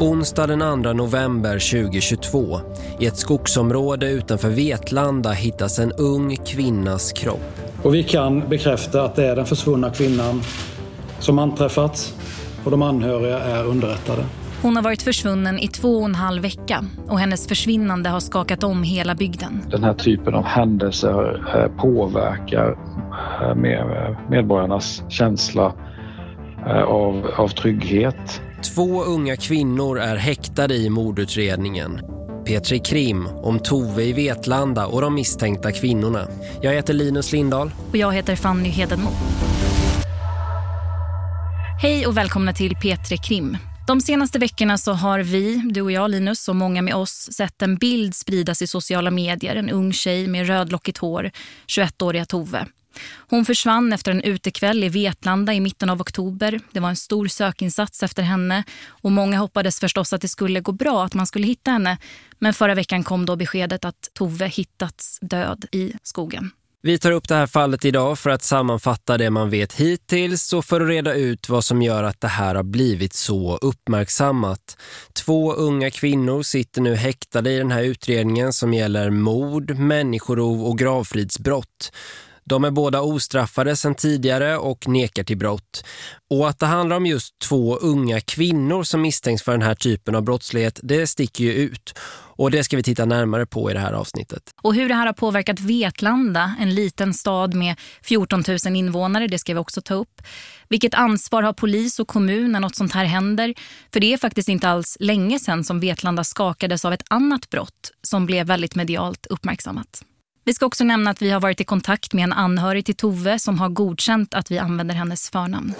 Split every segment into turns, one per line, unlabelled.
Onsdag den 2 november 2022. I ett skogsområde utanför Vetlanda hittas en ung kvinnas kropp.
Och vi kan bekräfta att det är den försvunna kvinnan som anträffats och de anhöriga är underrättade.
Hon har varit försvunnen i två och en halv vecka och hennes försvinnande har skakat om hela bygden.
Den här typen av händelser eh, påverkar eh, medborgarnas känsla eh, av, av trygghet.
Två unga kvinnor är häktade i mordutredningen. Petri Krim om Tove i Vetlanda och de misstänkta kvinnorna. Jag heter Linus Lindahl.
Och jag heter Fanny Hedenmo. Hej och välkomna till Petri Krim. De senaste veckorna så har vi, du och jag Linus och många med oss, sett en bild spridas i sociala medier. En ung tjej med rödlockigt hår, 21-åriga Tove. Hon försvann efter en utekväll i Vetlanda i mitten av oktober. Det var en stor sökinsats efter henne och många hoppades förstås att det skulle gå bra, att man skulle hitta henne. Men förra veckan kom då beskedet att Tove hittats död i skogen.
Vi tar upp det här fallet idag för att sammanfatta det man vet hittills och för att reda ut vad som gör att det här har blivit så uppmärksammat. Två unga kvinnor sitter nu häktade i den här utredningen som gäller mord, människorov och gravfridsbrott. De är båda ostraffade sedan tidigare och nekar till brott. Och att det handlar om just två unga kvinnor som misstänks för den här typen av brottslighet, det sticker ju ut. Och det ska vi titta närmare på i det här avsnittet.
Och hur det här har påverkat Vetlanda, en liten stad med 14 000 invånare, det ska vi också ta upp. Vilket ansvar har polis och kommun när något sånt här händer? För det är faktiskt inte alls länge sedan som Vetlanda skakades av ett annat brott som blev väldigt medialt uppmärksammat. Vi ska också nämna att vi har varit i kontakt med en anhörig till Tove som har godkänt att vi använder hennes förnamn.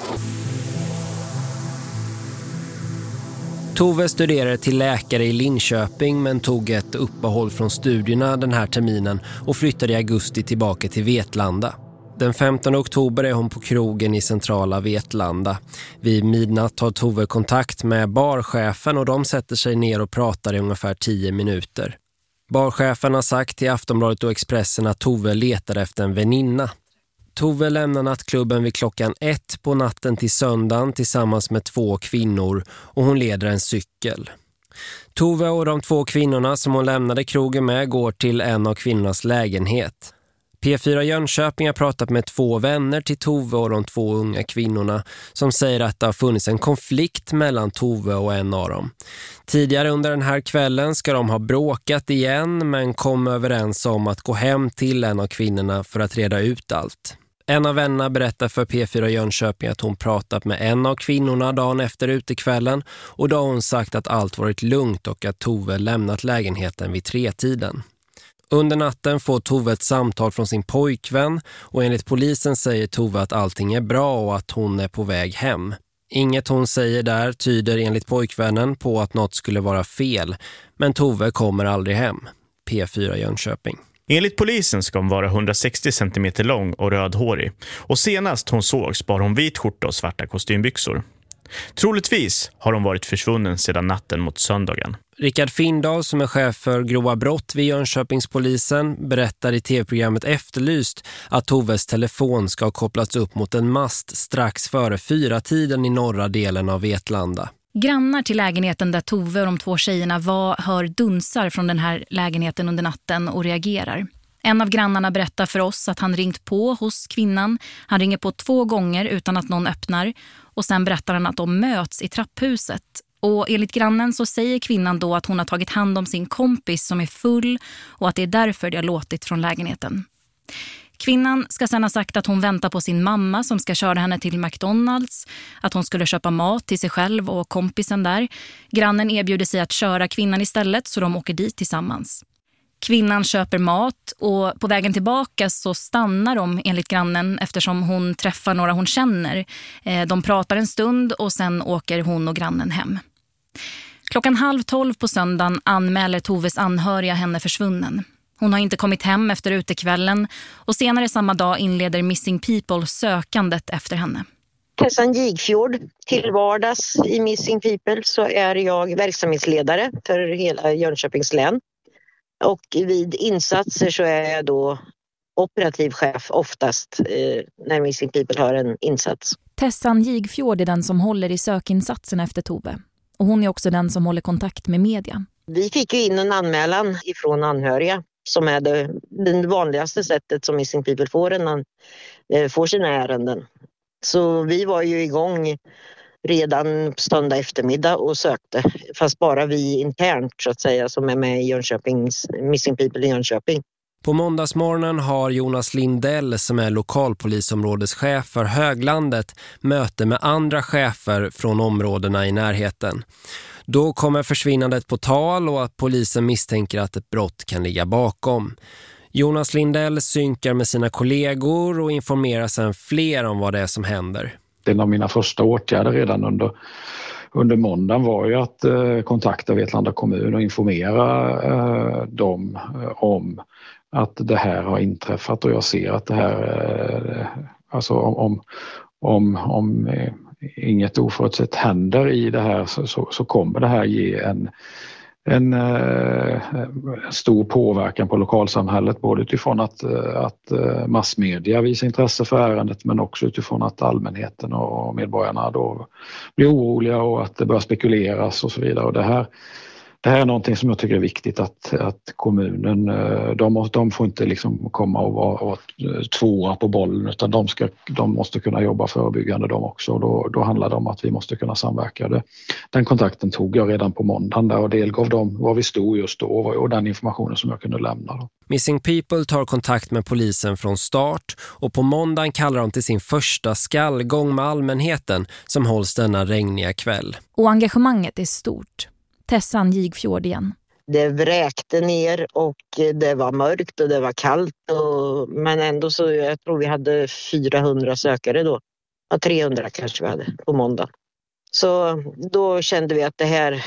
Tove studerade till läkare i Linköping men tog ett uppehåll från studierna den här terminen och flyttade i augusti tillbaka till Vetlanda. Den 15 oktober är hon på krogen i centrala Vetlanda. Vid midnatt tar Tove kontakt med barchefen och de sätter sig ner och pratar i ungefär 10 minuter. Barchefen har sagt till Aftonbladet och Expressen att Tove letar efter en väninna. Tove lämnar nattklubben vid klockan ett på natten till söndagen tillsammans med två kvinnor och hon leder en cykel. Tove och de två kvinnorna som hon lämnade krogen med går till en av kvinnornas lägenhet. P4 Jönköping har pratat med två vänner till Tove och de två unga kvinnorna som säger att det har funnits en konflikt mellan Tove och en av dem. Tidigare under den här kvällen ska de ha bråkat igen men kom överens om att gå hem till en av kvinnorna för att reda ut allt. En av vännerna berättar för P4 Jönköping att hon pratat med en av kvinnorna dagen efter utekvällen och då har hon sagt att allt varit lugnt och att Tove lämnat lägenheten vid tretiden. Under natten får Tove ett samtal från sin pojkvän och enligt polisen säger Tove att allting är bra och att hon är på väg hem. Inget hon säger där tyder enligt pojkvännen på att något skulle vara fel, men Tove kommer aldrig hem. P4 Jönköping.
Enligt polisen ska hon vara 160 cm lång och rödhårig. Och senast hon sågs bar hon vit skjorta och svarta kostymbyxor. Troligtvis har hon varit försvunnen sedan natten mot söndagen.
Rickard Findahl som är chef för grova brott vid Jönköpingspolisen berättar i tv-programmet Efterlyst att Toves telefon ska ha kopplats upp mot en mast strax före fyra tiden i norra delen av Vetlanda.
Grannar till lägenheten där Tove och de två tjejerna var hör dunsar från den här lägenheten under natten och reagerar. En av grannarna berättar för oss att han ringt på hos kvinnan. Han ringer på två gånger utan att någon öppnar. Och sen berättar han att de möts i trapphuset. Och enligt grannen så säger kvinnan då att hon har tagit hand om sin kompis som är full och att det är därför det har låtit från lägenheten. Kvinnan ska sen ha sagt att hon väntar på sin mamma som ska köra henne till McDonalds. Att hon skulle köpa mat till sig själv och kompisen där. Grannen erbjuder sig att köra kvinnan istället så de åker dit tillsammans. Kvinnan köper mat och på vägen tillbaka så stannar de enligt grannen eftersom hon träffar några hon känner. Eh, de pratar en stund och sen åker hon och grannen hem. Klockan halv tolv på söndagen anmäler Toves anhöriga henne försvunnen. Hon har inte kommit hem efter utekvällen och senare samma dag inleder Missing People sökandet efter henne.
Tessan Gigfjord, till vardags i Missing People så är jag verksamhetsledare för hela Jönköpings län. Och vid insatser så är jag då operativ chef oftast eh, när Missing People har en insats.
Tessan Gigfjord är den som håller i sökinsatsen efter Tove och hon är också den som håller kontakt med media.
Vi fick ju in en anmälan ifrån anhöriga som är det, det vanligaste sättet som Missing People får, en, eh, får sina ärenden. Så vi var ju igång redan söndag eftermiddag och sökte, fast bara vi internt så att säga som är med i Jönköpings, Missing People i Jönköping.
På måndagsmorgonen har Jonas Lindell som är lokalpolisområdeschef för Höglandet möte med andra chefer från områdena i närheten. Då kommer försvinnandet på tal och att polisen misstänker att ett brott kan ligga bakom. Jonas Lindell synkar med sina kollegor och informerar sedan fler om vad det är som händer.
En av mina första åtgärder redan under, under måndagen var ju att eh, kontakta Vetlanda kommun och informera eh, dem eh, om att det här har inträffat och jag ser att det här, eh, alltså om, om, om, om eh, inget oförutsett händer i det här så, så, så kommer det här ge en, en eh, stor påverkan på lokalsamhället både utifrån att, eh, att massmedia visar intresse för ärendet men också utifrån att allmänheten och medborgarna då blir oroliga och att det börjar spekuleras och så vidare. Och det här det här är någonting som jag tycker är viktigt att, att kommunen, eh, de, de får inte liksom komma och vara, vara tvåa på bollen utan de, ska, de måste kunna jobba förebyggande de också och då, då handlar det om att vi måste kunna samverka. Det, den kontakten tog jag redan på måndagen där och delgav dem var vi stod just då och den informationen som jag kunde lämna. Då.
Missing People tar kontakt med polisen från start och på måndagen kallar de till sin första skallgång med allmänheten som hålls denna regniga kväll.
Och engagemanget är stort. Tessan Jigfjord igen.
Det vräkte ner och det var mörkt och det var kallt. Och, men ändå så jag tror vi hade 400 sökare då. Ja, 300 kanske vi hade på måndag. Så då kände vi att det här,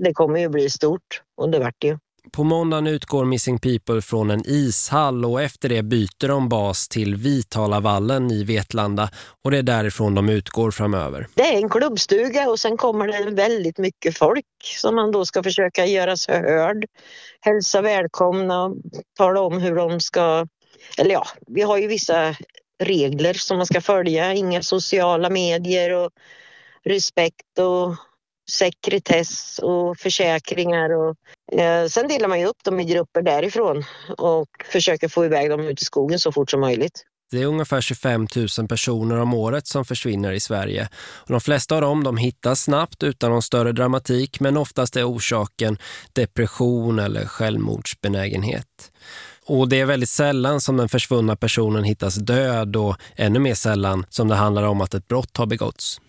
det kommer ju bli stort och det vart det ju.
På måndagen utgår Missing People från en ishall och efter det byter de bas till Vitalavallen i Vetlanda och det är därifrån de utgår framöver.
Det är en klubbstuga och sen kommer det väldigt mycket folk som man då ska försöka göra sig hörd, hälsa välkomna och tala om hur de ska, eller ja, vi har ju vissa regler som man ska följa, inga sociala medier och respekt och sekretess och försäkringar. Och, eh, sen delar man ju upp dem i grupper därifrån och försöker få iväg dem ut i skogen så fort som möjligt.
Det är ungefär 25 000 personer om året som försvinner i Sverige. Och de flesta av dem de hittas snabbt utan någon större dramatik men oftast är orsaken depression eller självmordsbenägenhet. Och det är väldigt sällan som den försvunna personen hittas död och ännu mer sällan som det handlar om att ett brott har begåtts.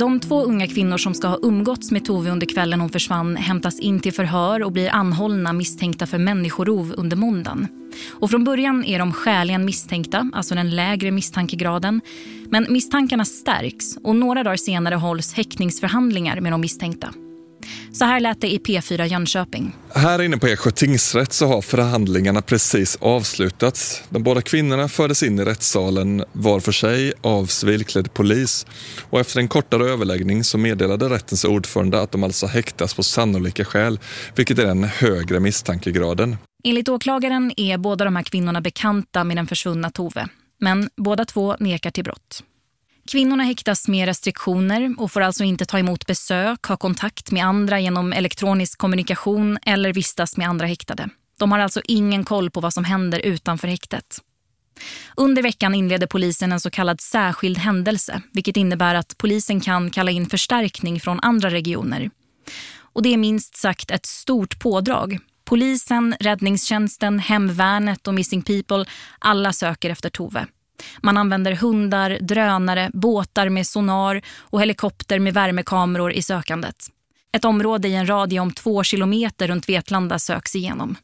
De två unga kvinnor som ska ha umgåtts med Tove under kvällen hon försvann hämtas in till förhör och blir anhållna misstänkta för människorov under måndagen. Och från början är de skäligen misstänkta, alltså den lägre misstankegraden. Men misstankarna stärks och några dagar senare hålls häktningsförhandlingar med de misstänkta. Så här lät det i P4 Jönköping.
Här inne på Eksjö tingsrätt så har förhandlingarna precis avslutats. De båda kvinnorna fördes in i rättssalen var för sig av civilklädd polis och efter en kortare överläggning så meddelade rättens ordförande att de alltså häktas på sannolika skäl, vilket är den högre misstankegraden.
Enligt åklagaren är båda de här kvinnorna bekanta med den försvunna Tove, men båda två nekar till brott. Kvinnorna häktas med restriktioner och får alltså inte ta emot besök, ha kontakt med andra genom elektronisk kommunikation eller vistas med andra häktade. De har alltså ingen koll på vad som händer utanför häktet. Under veckan inleder polisen en så kallad särskild händelse, vilket innebär att polisen kan kalla in förstärkning från andra regioner. Och det är minst sagt ett stort pådrag. Polisen, räddningstjänsten, hemvärnet och Missing People, alla söker efter Tove. Man använder hundar, drönare, båtar med sonar och helikopter med värmekameror i sökandet. Ett område i en radie om två kilometer runt Vetlanda söks igenom.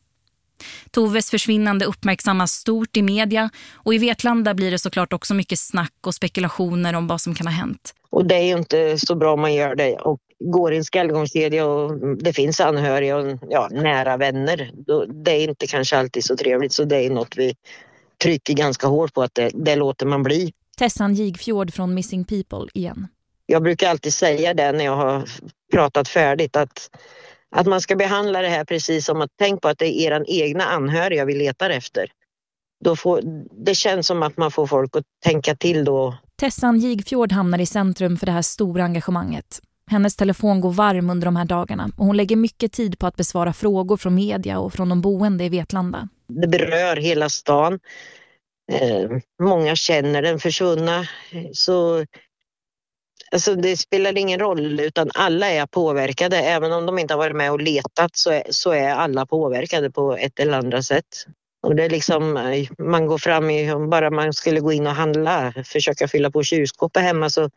Toves försvinnande uppmärksammas stort i media och i Vetlanda blir det såklart också mycket snack och spekulationer om vad som kan ha hänt.
Och det är ju inte så bra om man gör det och går i en skallgångskedja och det finns anhöriga och ja, nära vänner. Det är inte kanske alltid så trevligt så det är något vi trycker ganska hårt på att det, det låter man bli.
Tessan Jigfjord från Missing People igen.
Jag brukar alltid säga det när jag har pratat färdigt att, att man ska behandla det här precis som att tänk på att det är era egna anhöriga vi letar efter. Då får, det känns som att man får folk att tänka till då
Tessan Gigfjord hamnar i centrum för det här stora engagemanget. Hennes telefon går varm under de här dagarna och hon lägger mycket tid på att besvara frågor från media och från de boende i Vetlanda.
Det berör hela stan. Eh, många känner den försvunna. Så Alltså det spelar ingen roll utan alla är påverkade. Även om de inte har varit med och letat så är, så är alla påverkade på ett eller andra sätt. Och det är liksom, eh, man går fram i, om bara man skulle gå in och handla, försöka fylla på kylskåpet hemma så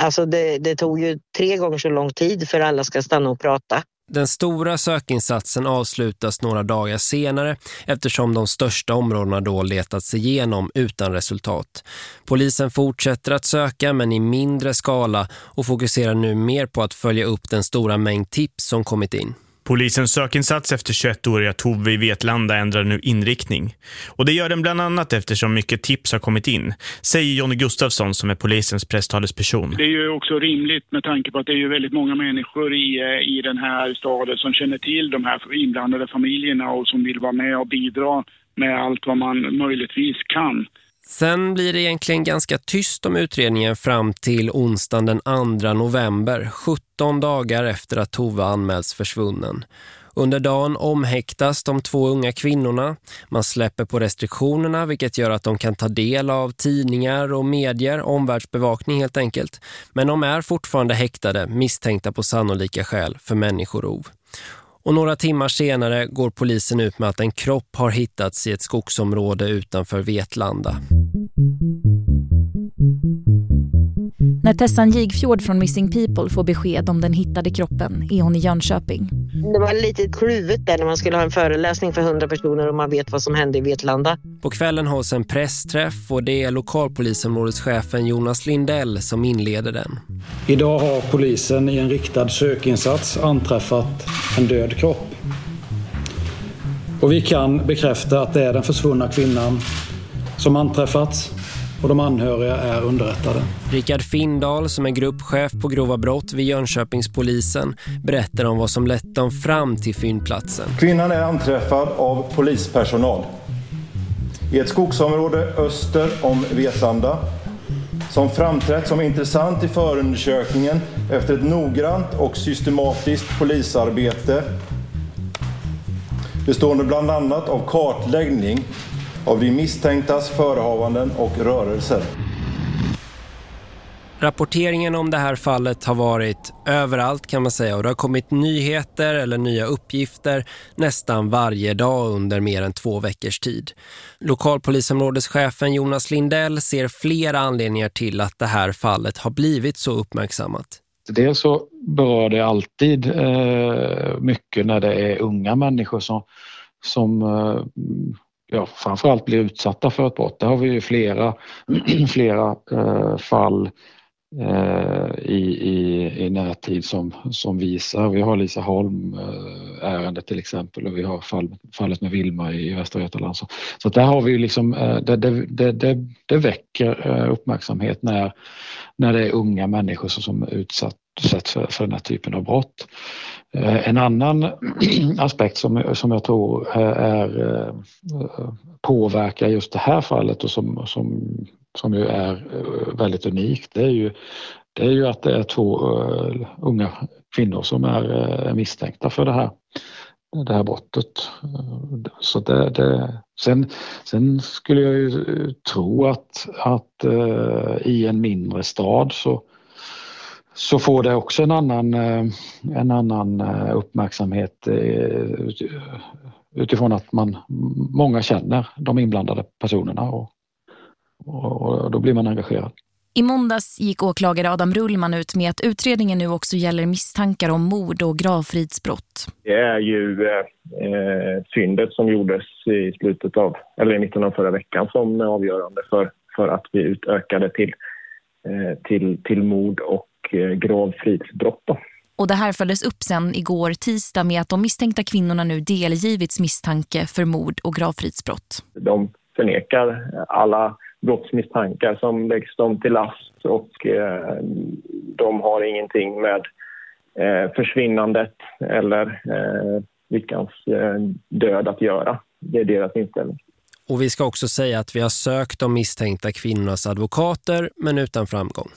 Alltså det, det tog ju tre gånger så lång tid för alla ska stanna och prata.
Den stora sökinsatsen avslutas några dagar senare eftersom de största områdena då letats igenom utan resultat. Polisen fortsätter att söka men i mindre skala och fokuserar nu mer på att följa upp den stora mängd tips som kommit in.
Polisens sökinsats efter 21-åriga Tove i Vetlanda ändrar nu inriktning. Och det gör den bland annat eftersom mycket tips har kommit in, säger Jonny Gustafsson som är polisens presstalesperson.
Det är ju också rimligt med tanke på att det är ju väldigt många människor i, eh, i den här staden som känner till de här inblandade familjerna och som vill vara med och bidra med allt vad man möjligtvis kan.
Sen blir det egentligen ganska tyst om utredningen fram till onsdagen den 2 november, 17 dagar efter att Tove anmäls försvunnen. Under dagen omhäktas de två unga kvinnorna. Man släpper på restriktionerna vilket gör att de kan ta del av tidningar och medier, omvärldsbevakning helt enkelt. Men de är fortfarande häktade, misstänkta på sannolika skäl för människorov. Och några timmar senare går polisen ut med att en kropp har hittats i ett skogsområde utanför Vetlanda.
När Tessan Gigfjord från Missing People får besked om den hittade kroppen är hon i Jönköping.
Det var lite kluvet där när man skulle ha en föreläsning för hundra personer och man vet vad som hände i Vetlanda.
På kvällen hålls en pressträff och det är lokalpolisområdeschefen Jonas Lindell som inleder den.
Idag har polisen i en riktad sökinsats anträffat en död kropp. Och vi kan bekräfta att det är den försvunna kvinnan som anträffats och de anhöriga är underrättade.
Richard Findal som är gruppchef på grova brott vid Jönköpingspolisen berättar om vad som lett dem fram till fyndplatsen.
Kvinnan är anträffad av polispersonal i ett skogsområde öster om Vetlanda som framträtt som intressant i förundersökningen efter ett noggrant och systematiskt polisarbete bestående bland annat av kartläggning av de misstänktas förehavanden och rörelser.
Rapporteringen om det här fallet har varit överallt kan man säga och det har kommit nyheter eller nya uppgifter nästan varje dag under mer än två veckors tid. Lokalpolisområdeschefen Jonas Lindell ser flera anledningar till att det här fallet har blivit så uppmärksammat.
Dels så berör det alltid eh, mycket när det är unga människor som, som eh, ja, framförallt blir utsatta för ett brott. Där har vi ju flera, flera eh, fall eh, i, i, i närtid som, som visar. Vi har Lisa Holm eh, ärendet till exempel och vi har fall, fallet med Vilma i, i Västra Götaland. Så, så där har vi liksom, eh, det, det, det, det, väcker eh, uppmärksamhet när, när det är unga människor som, som utsätts för, för den här typen av brott. Eh, en annan aspekt som, som jag tror eh, är, eh, påverkar just det här fallet och som, som, som ju är väldigt unikt, det är ju, det är ju att det är två unga kvinnor som är misstänkta för det här, det här brottet. Så det, det, sen, sen skulle jag ju tro att, att i en mindre stad så så får det också en annan, eh, en annan eh, uppmärksamhet eh, utifrån att man, många känner de inblandade personerna och, och, och då blir man engagerad.
I måndags gick åklagare Adam Rullman ut med att utredningen nu också gäller misstankar om mord och gravfridsbrott.
Det är ju eh, fyndet som gjordes i slutet av, eller i mitten av förra veckan som är avgörande för, för att vi utökade till, eh, till, till mord och Eh, gravfridsbrott.
Och det här följdes upp sen igår tisdag med att de misstänkta kvinnorna nu delgivits misstanke för mord och gravfridsbrott.
De förnekar alla brottsmisstankar som läggs dem till last och eh, de har ingenting med eh, försvinnandet eller eh, Vickans eh, död att göra. Det är deras inställning.
Och vi ska också säga att vi har sökt de misstänkta kvinnornas advokater men utan framgång.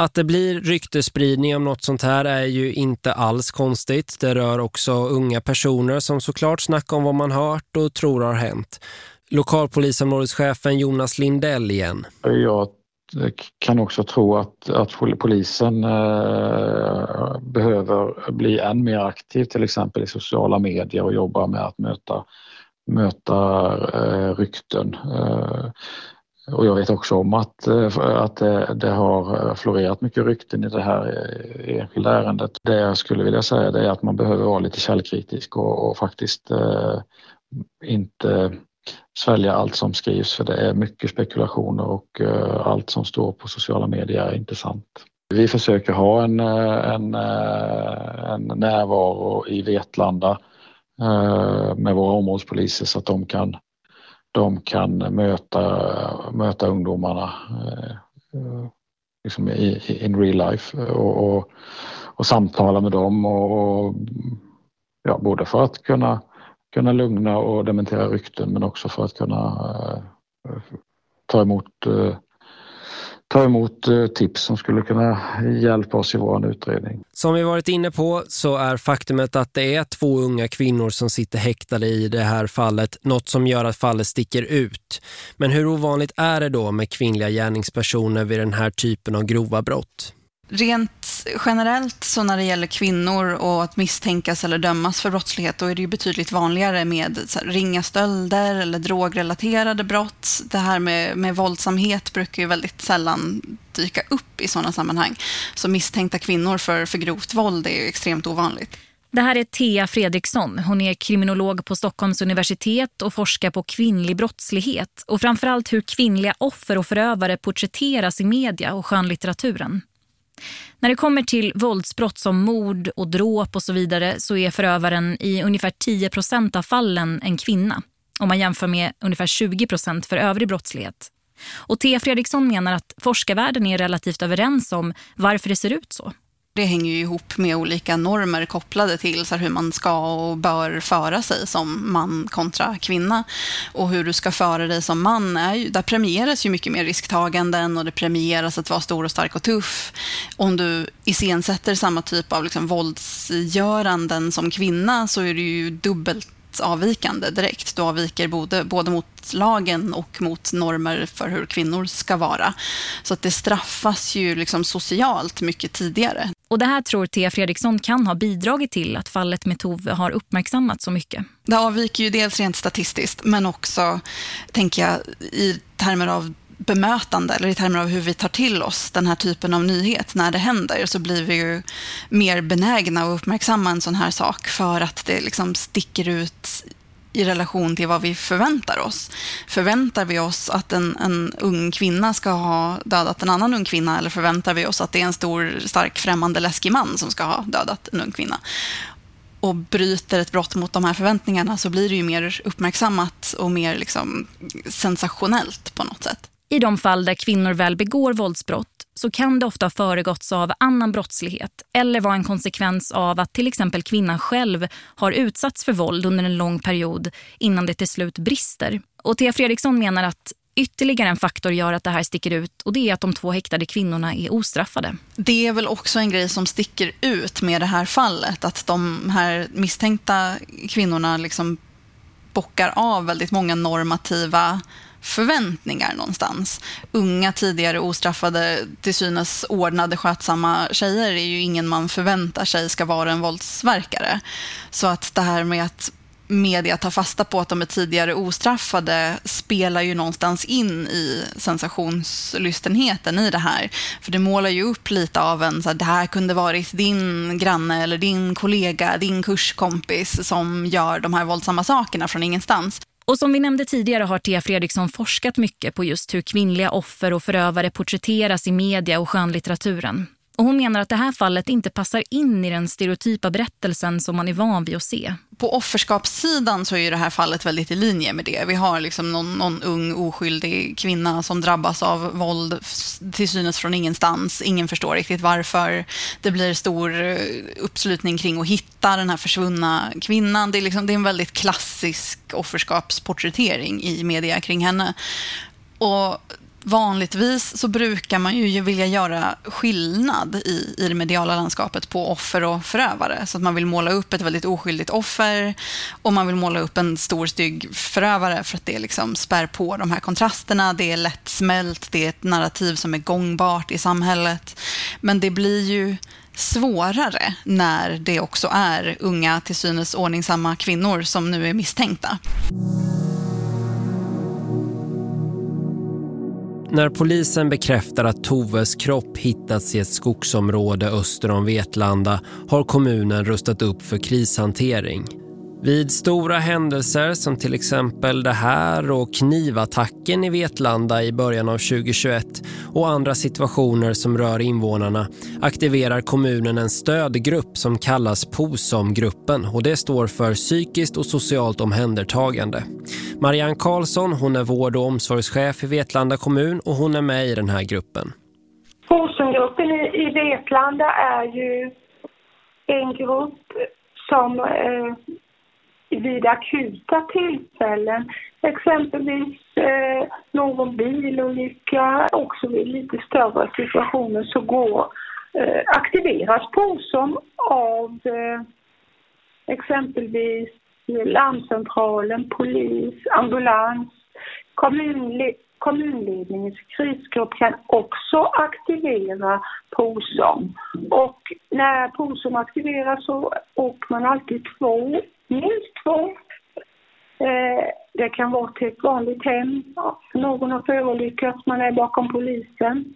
Att det blir ryktespridning om något sånt här är ju inte alls konstigt. Det rör också unga personer som såklart snackar om vad man hört och tror har hänt. Lokalpolisområdeschefen Jonas Lindell igen.
Jag kan också tro att, att polisen eh, behöver bli än mer aktiv till exempel i sociala medier och jobba med att möta, möta eh, rykten. Eh, och jag vet också om att, eh, att det, det, har eh, florerat mycket rykten i det här enskilda ärendet. Det jag skulle vilja säga är att man behöver vara lite källkritisk och, och faktiskt eh, inte svälja allt som skrivs för det är mycket spekulationer och eh, allt som står på sociala medier är inte sant. Vi försöker ha en, en, en närvaro i Vetlanda eh, med våra områdespoliser så att de kan, de kan möta, möta ungdomarna eh, liksom i, in real life och, och, och samtala med dem och, och ja, både för att kunna kunna lugna och dementera rykten men också för att kunna eh, ta emot eh, ta emot eh, tips som skulle kunna hjälpa oss i vår utredning.
Som vi varit inne på så är faktumet att det är två unga kvinnor som sitter häktade i det här fallet något som gör att fallet sticker ut. Men hur ovanligt är det då med kvinnliga gärningspersoner vid den här typen av grova brott?
Rent generellt så när det gäller kvinnor och att misstänkas eller dömas för brottslighet då är det ju betydligt vanligare med här, ringa stölder eller drogrelaterade brott. Det här med, med våldsamhet brukar ju väldigt sällan dyka upp i sådana sammanhang. Så misstänkta kvinnor för, för grovt våld är ju extremt ovanligt.
Det här är Thea Fredriksson. Hon är kriminolog på Stockholms universitet och forskar på kvinnlig brottslighet. Och framförallt hur kvinnliga offer och förövare porträtteras i media och skönlitteraturen. När det kommer till våldsbrott som mord och dråp och så vidare så är förövaren i ungefär 10% av fallen en kvinna. Om man jämför med ungefär 20 för övrig brottslighet. Och T. Fredriksson menar att forskarvärlden är relativt överens om varför det ser ut så.
Det hänger ju ihop med olika normer kopplade till så hur man ska och bör föra sig som man kontra kvinna. Och hur du ska föra dig som man, är ju, där premieras ju mycket mer risktaganden och det premieras att vara stor och stark och tuff. Om du iscensätter samma typ av liksom våldsgöranden som kvinna så är det ju dubbelt avvikande direkt. Du avviker både, både mot lagen och mot normer för hur kvinnor ska vara. Så att det straffas ju liksom socialt mycket tidigare.
Och det här tror Thea Fredriksson kan ha bidragit till att fallet med Tove har uppmärksammats så mycket.
Det avviker ju dels rent statistiskt men också, tänker jag, i termer av bemötande eller i termer av hur vi tar till oss den här typen av nyhet när det händer så blir vi ju mer benägna att uppmärksamma en sån här sak för att det liksom sticker ut i relation till vad vi förväntar oss. Förväntar vi oss att en, en ung kvinna ska ha dödat en annan ung kvinna eller förväntar vi oss att det är en stor, stark, främmande, läskig man som ska ha dödat en ung kvinna? och bryter ett brott mot de här förväntningarna så blir det ju mer uppmärksammat och mer liksom sensationellt på något sätt.
I de fall där kvinnor väl begår våldsbrott så kan det ofta ha föregåtts av annan brottslighet eller vara en konsekvens av att till exempel kvinnan själv har utsatts för våld under en lång period innan det till slut brister. Och Thea Fredriksson menar att ytterligare en faktor gör att det här sticker ut och det är att de två häktade kvinnorna är ostraffade.
Det är väl också en grej som sticker ut med det här fallet att de här misstänkta kvinnorna liksom bockar av väldigt många normativa förväntningar någonstans. Unga, tidigare ostraffade, till synes ordnade, skötsamma tjejer är ju ingen man förväntar sig ska vara en våldsverkare. Så att det här med att media tar fasta på att de är tidigare ostraffade spelar ju någonstans in i sensationslystenheten i det här. För det målar ju upp lite av en, så här, det här kunde varit din granne eller din kollega, din kurskompis som gör de här våldsamma sakerna från ingenstans.
Och som vi nämnde tidigare har Thea Fredriksson forskat mycket på just hur kvinnliga offer och förövare porträtteras i media och skönlitteraturen. Och hon menar att det här fallet inte passar in i den stereotypa berättelsen som man är van vid att se.
På offerskapssidan så är det här fallet väldigt i linje med det. Vi har liksom någon, någon ung oskyldig kvinna som drabbas av våld till synes från ingenstans. Ingen förstår riktigt varför. Det blir stor eh, uppslutning kring att hitta den här försvunna kvinnan. Det är, liksom, det är en väldigt klassisk offerskapsporträttering i media kring henne. Och vanligtvis så brukar man ju vilja göra skillnad i, i det mediala landskapet på offer och förövare. Så att man vill måla upp ett väldigt oskyldigt offer och man vill måla upp en stor stygg förövare för att det liksom spär på de här kontrasterna. Det är lättsmält, det är ett narrativ som är gångbart i samhället. Men det blir ju svårare när det också är unga till synes ordningsamma kvinnor som nu är misstänkta.
När polisen bekräftar att Toves kropp hittats i ett skogsområde öster om Vetlanda har kommunen rustat upp för krishantering. Vid stora händelser som till exempel det här och knivattacken i Vetlanda i början av 2021 och andra situationer som rör invånarna aktiverar kommunen en stödgrupp som kallas POSOM-gruppen och det står för psykiskt och socialt omhändertagande. Marianne Karlsson hon är vård- och omsorgschef i Vetlanda kommun och hon är med i den här gruppen.
POSOM-gruppen i Vetlanda är ju en grupp som eh vid akuta tillfällen, exempelvis eh, någon bilolycka, också vid lite större situationer så går, eh, aktiveras POSOM av eh, exempelvis larmcentralen, polis, ambulans, kommunle kommunledningens krisgrupp kan också aktivera POSOM. Och när POSOM aktiveras så åker man alltid två minst två. Eh, det kan vara till ett vanligt hem. någon har förolyckats, man är bakom polisen.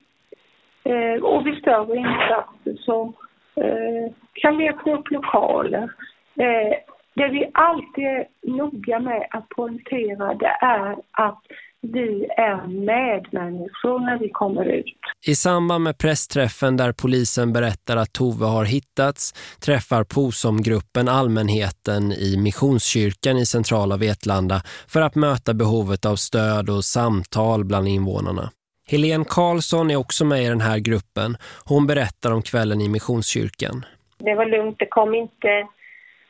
Eh, och vid större insatser så eh, kan vi få upp lokaler. Det vi alltid är noga med att poängtera det är att vi är medmänniskor när vi kommer ut.
I samband med pressträffen där polisen berättar att Tove har hittats träffar POSOM-gruppen allmänheten i Missionskyrkan i centrala Vetlanda för att möta behovet av stöd och samtal bland invånarna. Helene Karlsson är också med i den här gruppen. Hon berättar om kvällen i Missionskyrkan.
Det var lugnt, det kom inte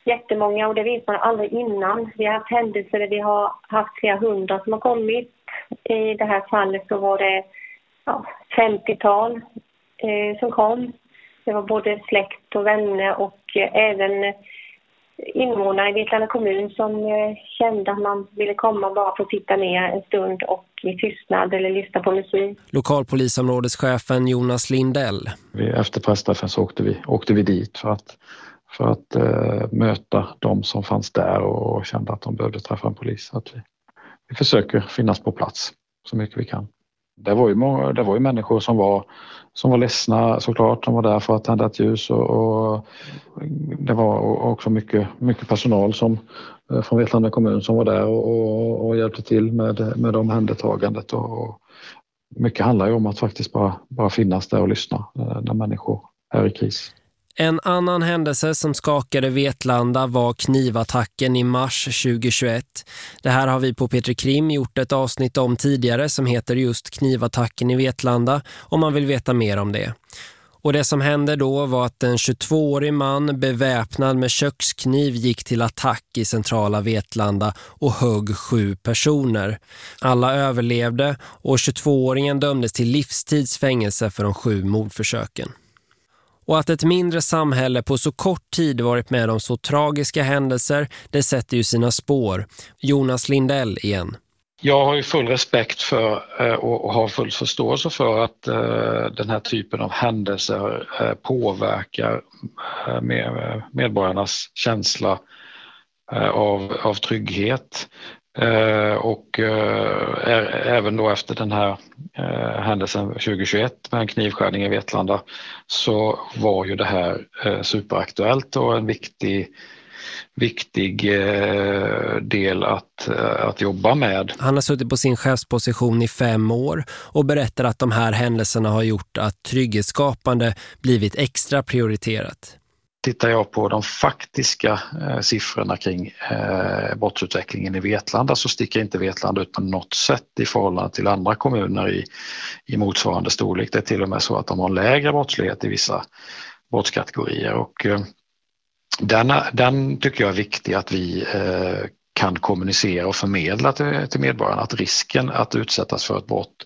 jättemånga och det vet man aldrig innan. Vi har haft händelser där vi har haft flera hundra som har kommit i det här fallet så var det ja, 50-tal eh, som kom. Det var både släkt och vänner och eh, även invånare i Vetlanda kommun som eh, kände att man ville komma bara för att sitta ner en stund och i tystnad eller lyssna på musik.
Lokalpolisområdeschefen Jonas Lindell.
Efter pressträffen så åkte vi, åkte vi dit för att, för att uh, möta de som fanns där och kände att de behövde träffa en polis. Att vi, vi försöker finnas på plats så mycket vi kan. Det var ju, många, det var ju människor som var, som var ledsna såklart, som var där för att tända ett ljus och, och det var också mycket, mycket personal som, eh, från Vetlanda kommun som var där och, och, och hjälpte till med, med omhändertagandet. Och, och mycket handlar ju om att faktiskt bara, bara finnas där och lyssna eh, när människor är i kris.
En annan händelse som skakade Vetlanda var knivattacken i mars 2021. Det här har vi på Peter Krim gjort ett avsnitt om tidigare som heter just knivattacken i Vetlanda om man vill veta mer om det. Och det som hände då var att en 22-årig man beväpnad med kökskniv gick till attack i centrala Vetlanda och högg sju personer. Alla överlevde och 22-åringen dömdes till livstidsfängelse för de sju mordförsöken. Och att ett mindre samhälle på så kort tid varit med om så tragiska händelser, det sätter ju sina spår. Jonas Lindell igen.
Jag har ju full respekt för eh, och har full förståelse för att eh, den här typen av händelser eh, påverkar medborgarnas känsla av, av trygghet. Eh, och eh, även då efter den här eh, händelsen 2021 med en knivskärning i Vetlanda så var ju det här eh, superaktuellt och en viktig viktig eh, del att, att jobba med.
Han har suttit på sin chefsposition i fem år och berättar att de här händelserna har gjort att trygghetsskapande blivit extra prioriterat.
Tittar jag på de faktiska eh, siffrorna kring eh, brottsutvecklingen i Vetlanda så sticker inte Vetlanda ut på något sätt i förhållande till andra kommuner i, i motsvarande storlek. Det är till och med så att de har lägre brottslighet i vissa brottskategorier och eh, den, den tycker jag är viktig att vi eh, kan kommunicera och förmedla till, till medborgarna att risken att utsättas för ett brott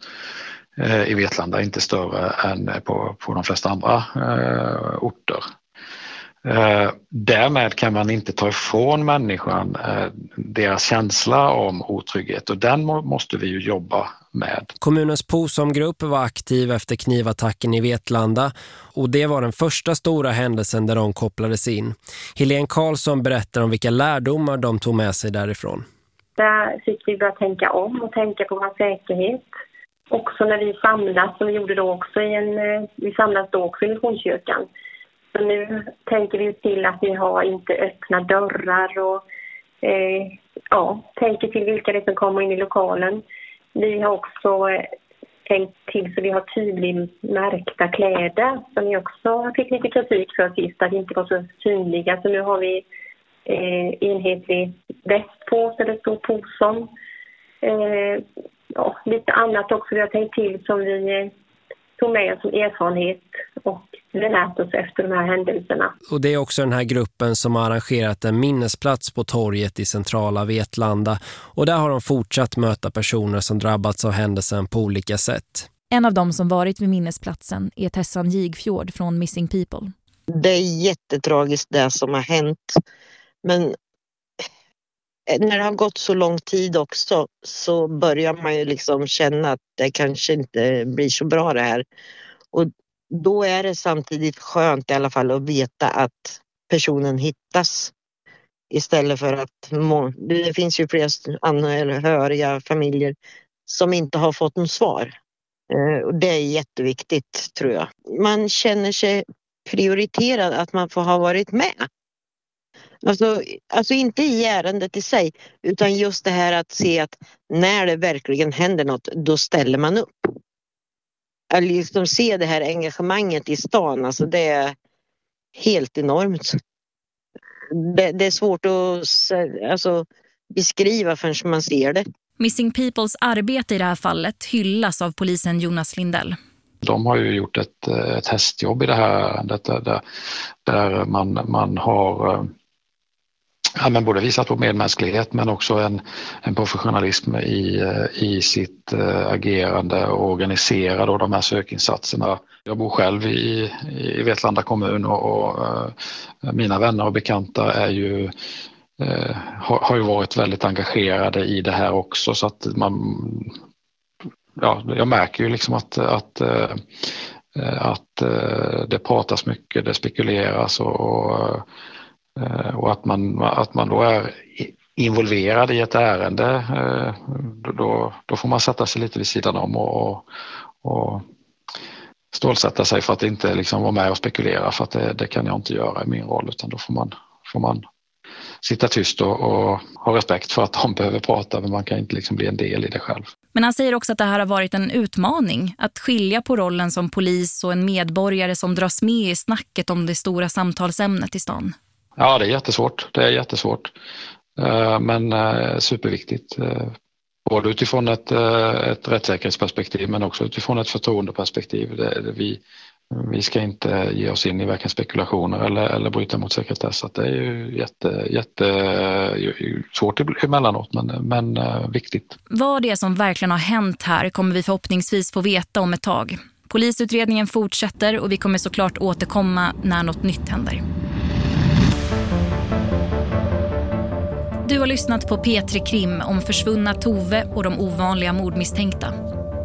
eh, i Vetlanda är inte större än på, på de flesta andra eh, orter. Eh, därmed kan man inte ta ifrån människan eh, deras känsla om otrygghet och den må, måste vi ju jobba med.
Kommunens POSOM-grupp var aktiv efter knivattacken i Vetlanda och det var den första stora händelsen där de kopplades in. Helene Karlsson berättar om vilka lärdomar de tog med sig därifrån.
Där fick vi börja tänka om och tänka på vår säkerhet. Också när vi samlas, som vi gjorde då också i en, eh, vi samlas då också i Missionskyrkan så nu tänker vi till att vi har inte öppna dörrar och eh, ja, tänker till vilka det är som kommer in i lokalen. Vi har också eh, tänkt till så vi har tydligt märkta kläder som vi också fick lite kritik för sist, att inte var så synliga. Så nu har vi eh, enhetlig väst på oss, eller stor POSOM. Eh, ja, lite annat också vi har tänkt till som vi eh, tog med oss som erfarenhet och lärt oss efter de här händelserna.
Och det är också den här gruppen som har arrangerat en minnesplats på torget i centrala Vetlanda och där har de fortsatt möta personer som drabbats av händelsen på olika sätt.
En av dem som varit vid minnesplatsen är Tessan Gigfjord från Missing People.
Det är jättetragiskt det som har hänt. Men Eh, när det har gått så lång tid också så börjar man ju liksom känna att det kanske inte blir så bra det här. Och då är det samtidigt skönt i alla fall att veta att personen hittas. Istället för att det finns ju flera anhöriga familjer som inte har fått något svar. Eh, och det är jätteviktigt tror jag. Man känner sig prioriterad att man får ha varit med. Alltså, alltså inte i ärendet i sig utan just det här att se att när det verkligen händer något då ställer man upp. Att liksom se det här engagemanget i stan, alltså det är helt enormt. Det, det är svårt att alltså, beskriva förrän man ser det.
Missing Peoples arbete i det här fallet hyllas av polisen Jonas Lindell.
De har ju gjort ett, ett hästjobb i det här ärendet där, där man, man har eh, ja, men både visat på medmänsklighet men också en, en professionalism i, eh, i sitt eh, agerande och organisera då de här sökinsatserna. Jag bor själv i, i Vetlanda kommun och, och eh, mina vänner och bekanta är ju har, har ju varit väldigt engagerade i det här också så att man ja, jag märker ju liksom att, att att det pratas mycket, det spekuleras och, Eh, och att man, att man då är involverad i ett ärende, eh, då, då får man sätta sig lite vid sidan om och, och stålsätta sig för att inte liksom vara med och spekulera för att det, det, kan jag inte göra i min roll utan då får man, får man sitta tyst och, och, ha respekt för att de behöver prata men man kan inte liksom bli en del i det själv.
Men han säger också att det här har varit en utmaning att skilja på rollen som polis och en medborgare som dras med i snacket om det stora samtalsämnet i stan.
Ja, det är jättesvårt. Det är jättesvårt. Eh, men eh, superviktigt. Eh, både utifrån ett, ett rättssäkerhetsperspektiv men också utifrån ett förtroendeperspektiv. Det, det, vi, vi ska inte ge oss in i varken spekulationer eller, eller bryta mot sekretess. det är ju jätte, jätte svårt emellanåt men, men viktigt.
Vad det är som verkligen har hänt här kommer vi förhoppningsvis få veta om ett tag. Polisutredningen fortsätter och vi kommer såklart återkomma när något nytt händer. Du har lyssnat på P3 Krim om försvunna Tove och de ovanliga mordmisstänkta.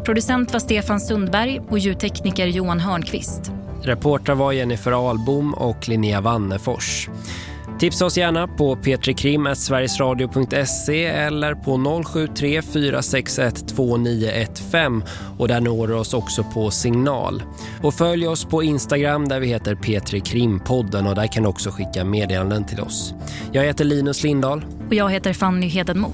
Producent var Stefan Sundberg och ljudtekniker Johan Hörnqvist.
Reportrar var Jennifer Albom och Linnea Wannefors. Tipsa oss gärna på petrikrim.sverigesradio.se eller på 073 461 2915 och där når oss också på signal. Och följ oss på Instagram där vi heter Petri Krimpodden och där kan du också skicka meddelanden till oss. Jag heter Linus Lindahl.
Och jag heter Fanny Hedenmo.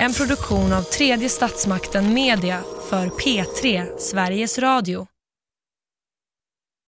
En produktion av tredje statsmakten Media för P3 Sveriges Radio.